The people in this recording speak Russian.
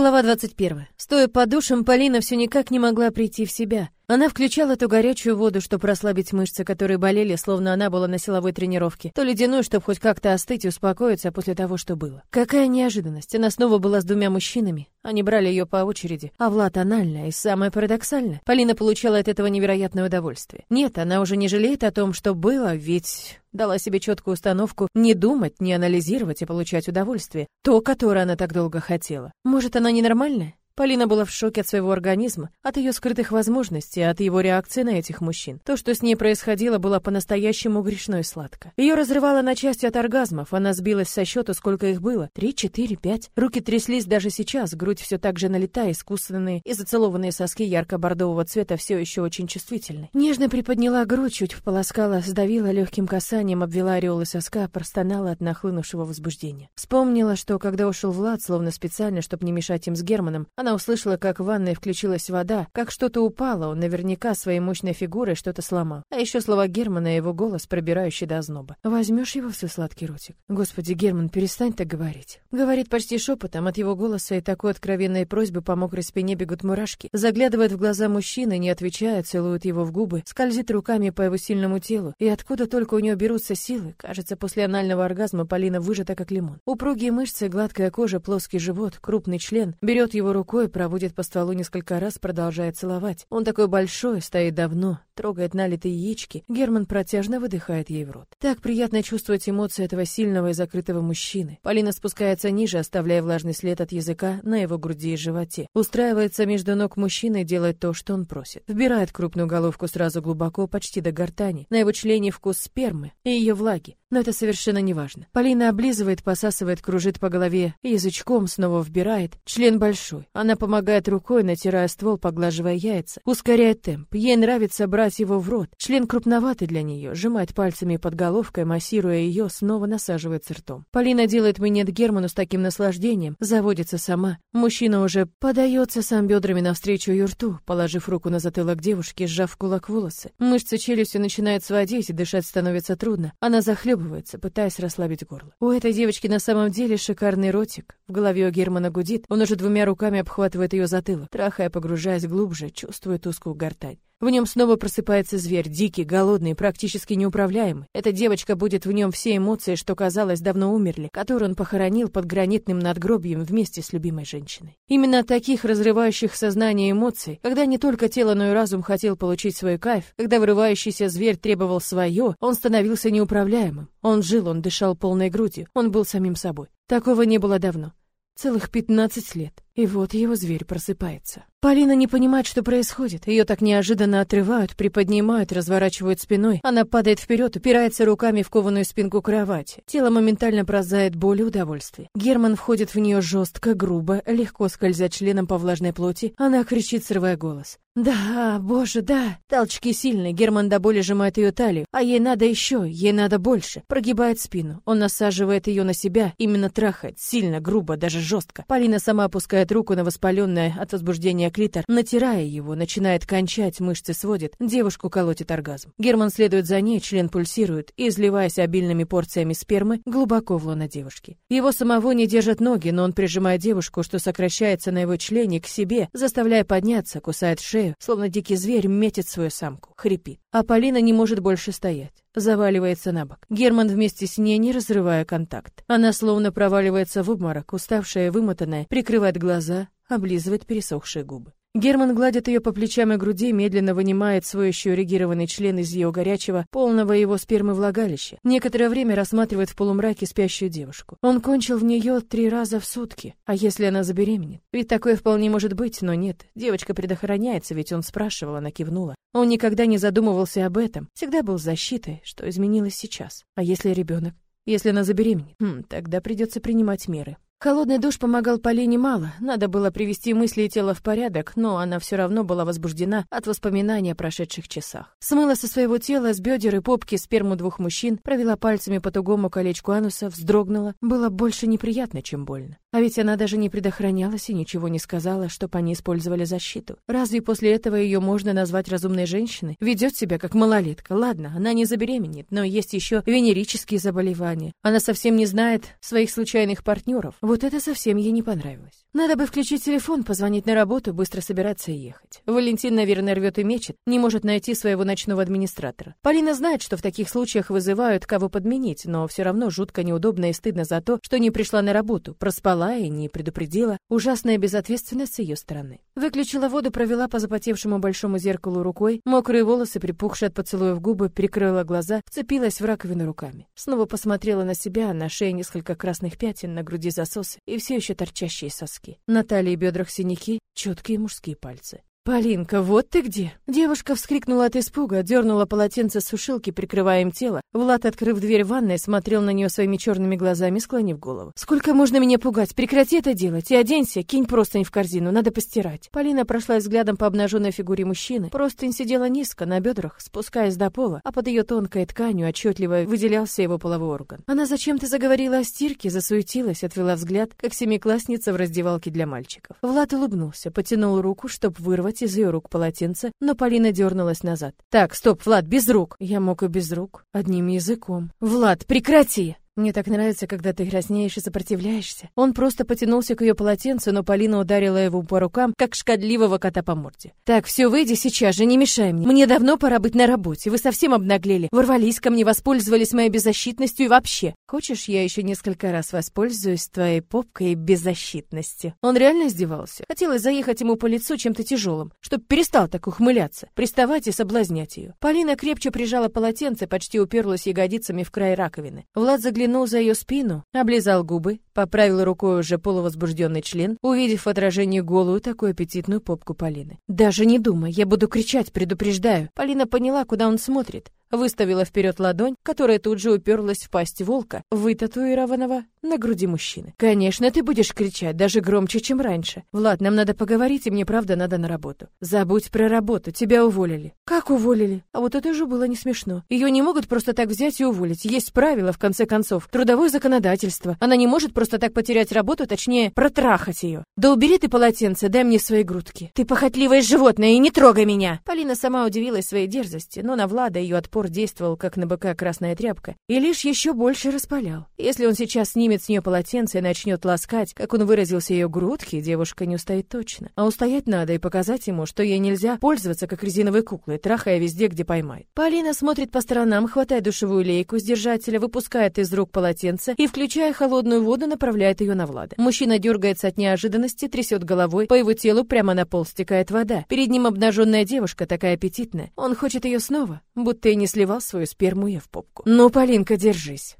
Глава 21. Стоя под душем, Полина все никак не могла прийти в себя. Она включала ту горячую воду, чтобы расслабить мышцы, которые болели, словно она была на силовой тренировке, то ледяную, чтобы хоть как-то остыть и успокоиться после того, что было. Какая неожиданность. Она снова была с двумя мужчинами. Они брали ее по очереди. А Влад анальная и самое парадоксальное. Полина получала от этого невероятное удовольствие. Нет, она уже не жалеет о том, что было, ведь дала себе четкую установку не думать, не анализировать и получать удовольствие. То, которое она так долго хотела. Может, она ненормальная? Полина была в шоке от своего организма, от ее скрытых возможностей, от его реакции на этих мужчин. То, что с ней происходило, было по-настоящему грешно и сладко. Ее разрывало на части от оргазмов, она сбилась со счета, сколько их было. Три, четыре, пять. Руки тряслись даже сейчас, грудь все так же налетая, искусственные и зацелованные соски ярко-бордового цвета все еще очень чувствительны. Нежно приподняла грудь, чуть вполоскала, сдавила легким касанием, обвела ореолы соска, простонала от нахлынувшего возбуждения. Вспомнила, что когда ушел Влад, словно специально, чтобы не мешать им с Германом, она она услышала, как в ванной включилась вода, как что-то упало, он наверняка своей мощной фигурой что-то сломал. А еще слова Германа и его голос, пробирающий до озноба. «Возьмешь его в свой сладкий ротик?» «Господи, Герман, перестань так говорить». Говорит почти шепотом, от его голоса и такой откровенной просьбы по мокрой спине бегут мурашки. Заглядывает в глаза мужчины, не отвечая, целует его в губы, скользит руками по его сильному телу. И откуда только у нее берутся силы, кажется, после анального оргазма Полина выжата как лимон. Упругие мышцы, гладкая кожа, плоский живот, крупный член. Берет его рукой, рукой, проводит по стволу несколько раз, продолжает целовать. Он такой большой, стоит давно, трогает налитые яички. Герман протяжно выдыхает ей в рот. Так приятно чувствовать эмоции этого сильного и закрытого мужчины. Полина спускается ниже, оставляя влажный след от языка на его груди и животе. Устраивается между ног мужчины и делает то, что он просит. Вбирает крупную головку сразу глубоко, почти до гортани. На его члене вкус спермы и ее влаги. Но это совершенно не важно. Полина облизывает, посасывает, кружит по голове, язычком снова вбирает. Член большой. Она помогает рукой, натирая ствол, поглаживая яйца. Ускоряет темп. Ей нравится брать его в рот. Член крупноватый для нее. Сжимает пальцами под головкой, массируя ее, снова насаживается ртом. Полина делает минет Герману с таким наслаждением. Заводится сама. Мужчина уже подается сам бедрами навстречу ее рту, положив руку на затылок девушки, сжав кулак волосы. Мышцы челюсти начинают сводить, и дышать становится трудно. Она захлебывается, пытаясь расслабить горло. У этой девочки на самом деле шикарный ротик. В голове у Германа гудит, он уже двумя руками обхватывает ее затылок, трахая, погружаясь глубже, чувствует узкую гортань. В нем снова просыпается зверь, дикий, голодный, практически неуправляемый. Эта девочка будет в нем все эмоции, что, казалось, давно умерли, которые он похоронил под гранитным надгробием вместе с любимой женщиной. Именно таких разрывающих сознание эмоций, когда не только тело, но и разум хотел получить свой кайф, когда вырывающийся зверь требовал свое, он становился неуправляемым. Он жил, он дышал полной грудью, он был самим собой. Такого не было давно. Целых пятнадцать лет. И вот его зверь просыпается. Полина не понимает, что происходит. Ее так неожиданно отрывают, приподнимают, разворачивают спиной. Она падает вперед, упирается руками в кованую спинку кровати. Тело моментально пронзает боль и удовольствие. Герман входит в нее жестко, грубо, легко скользя членом по влажной плоти. Она кричит, срывая голос. «Да, боже, да!» Толчки сильные, Герман до боли сжимает ее талию. А ей надо еще, ей надо больше. Прогибает спину. Он насаживает ее на себя, именно трахает. Сильно, грубо, даже жестко. Полина сама опускает руку на воспаленное от возбуждения клитор, натирая его, начинает кончать, мышцы сводит, девушку колотит оргазм. Герман следует за ней, член пульсирует, и, изливаясь обильными порциями спермы, глубоко в лоно девушки. Его самого не держат ноги, но он прижимает девушку, что сокращается на его члене, к себе, заставляя подняться, кусает шею, словно дикий зверь метит свою самку, хрипит. А Полина не может больше стоять. Заваливается на бок. Герман вместе с ней, не разрывая контакт. Она словно проваливается в обморок, уставшая вымотанная, прикрывает глаза, облизывает пересохшие губы. Герман гладит ее по плечам и груди, медленно вынимает свой еще эрегированный член из ее горячего, полного его спермы влагалища. Некоторое время рассматривает в полумраке спящую девушку. Он кончил в нее три раза в сутки. А если она забеременеет? Ведь такое вполне может быть, но нет. Девочка предохраняется, ведь он спрашивал, она кивнула. Он никогда не задумывался об этом. Всегда был защитой, что изменилось сейчас. А если ребенок? Если она забеременеет? Хм, тогда придется принимать меры. Холодный душ помогал Полине мало, надо было привести мысли и тело в порядок, но она все равно была возбуждена от воспоминаний о прошедших часах. Смыла со своего тела, с бедер и попки сперму двух мужчин, провела пальцами по тугому колечку ануса, вздрогнула. Было больше неприятно, чем больно. А ведь она даже не предохранялась и ничего не сказала, чтоб они использовали защиту. Разве после этого ее можно назвать разумной женщиной? Ведет себя как малолетка. Ладно, она не забеременеет, но есть еще венерические заболевания. Она совсем не знает своих случайных партнеров. Вот это совсем ей не понравилось. Надо бы включить телефон, позвонить на работу, быстро собираться и ехать. Валентин, наверное, рвет и мечет, не может найти своего ночного администратора. Полина знает, что в таких случаях вызывают кого подменить, но все равно жутко неудобно и стыдно за то, что не пришла на работу, проспала и не предупредила. Ужасная безответственность с ее стороны. Выключила воду, провела по запотевшему большому зеркалу рукой, мокрые волосы, припухшие от поцелуев губы, прикрыла глаза, вцепилась в раковину руками. Снова посмотрела на себя, на шее несколько красных пятен, на груди засосы и все еще торчащие соски. На талии и бедрах синяки, четкие мужские пальцы. «Полинка, вот ты где!» Девушка вскрикнула от испуга, дернула полотенце с сушилки, прикрывая им тело. Влад, открыв дверь ванной, смотрел на нее своими черными глазами, склонив голову. «Сколько можно меня пугать? Прекрати это делать и оденься, кинь простынь в корзину, надо постирать». Полина прошла взглядом по обнаженной фигуре мужчины. Простынь сидела низко, на бедрах, спускаясь до пола, а под ее тонкой тканью отчетливо выделялся его половой орган. Она зачем-то заговорила о стирке, засуетилась, отвела взгляд, как семиклассница в раздевалке для мальчиков. Влад улыбнулся, потянул руку, чтобы вырвать вырвать из ее рук полотенце, но Полина дернулась назад. «Так, стоп, Влад, без рук!» Я мог и без рук, одним языком. «Влад, прекрати!» Мне так нравится, когда ты краснеешь и сопротивляешься. Он просто потянулся к ее полотенцу, но Полина ударила его по рукам, как шкодливого кота по морде. Так, все, выйди сейчас же, не мешай мне. Мне давно пора быть на работе. Вы совсем обнаглели. Ворвались ко мне, воспользовались моей беззащитностью и вообще. Хочешь, я еще несколько раз воспользуюсь твоей попкой и беззащитностью? Он реально издевался. Хотелось заехать ему по лицу чем-то тяжелым, чтоб перестал так ухмыляться, приставать и соблазнять ее. Полина крепче прижала полотенце, почти уперлась ягодицами в край раковины. Влад заглянул заглянул за ее спину, облизал губы, поправил рукой уже полувозбужденный член, увидев в отражении голую такую аппетитную попку Полины. «Даже не думай, я буду кричать, предупреждаю». Полина поняла, куда он смотрит, выставила вперед ладонь, которая тут же уперлась в пасть волка, вытатуированного на груди мужчины. «Конечно, ты будешь кричать, даже громче, чем раньше. Влад, нам надо поговорить, и мне правда надо на работу. Забудь про работу, тебя уволили». «Как уволили?» А вот это уже было не смешно. Ее не могут просто так взять и уволить. Есть правила, в конце концов. Трудовое законодательство. Она не может просто так потерять работу, точнее, протрахать ее. «Да убери ты полотенце, дай мне свои грудки. Ты похотливое животное, и не трогай меня!» Полина сама удивилась своей дерзости, но на Влада ее отпор действовал, как на быка красная тряпка, и лишь еще больше распалял. Если он сейчас снимет с нее полотенце и начнет ласкать, как он выразился ее грудки, девушка не устоит точно. А устоять надо и показать ему, что ей нельзя пользоваться как резиновой куклой, трахая везде, где поймает. Полина смотрит по сторонам, хватает душевую лейку с держателя, выпускает из рук полотенце и, включая холодную воду, направляет ее на Влада. Мужчина дергается от неожиданности, трясет головой, по его телу прямо на пол стекает вода. Перед ним обнаженная девушка, такая аппетитная. Он хочет ее снова, будто и не сливал свою сперму ей в попку. «Ну, Полинка, держись!»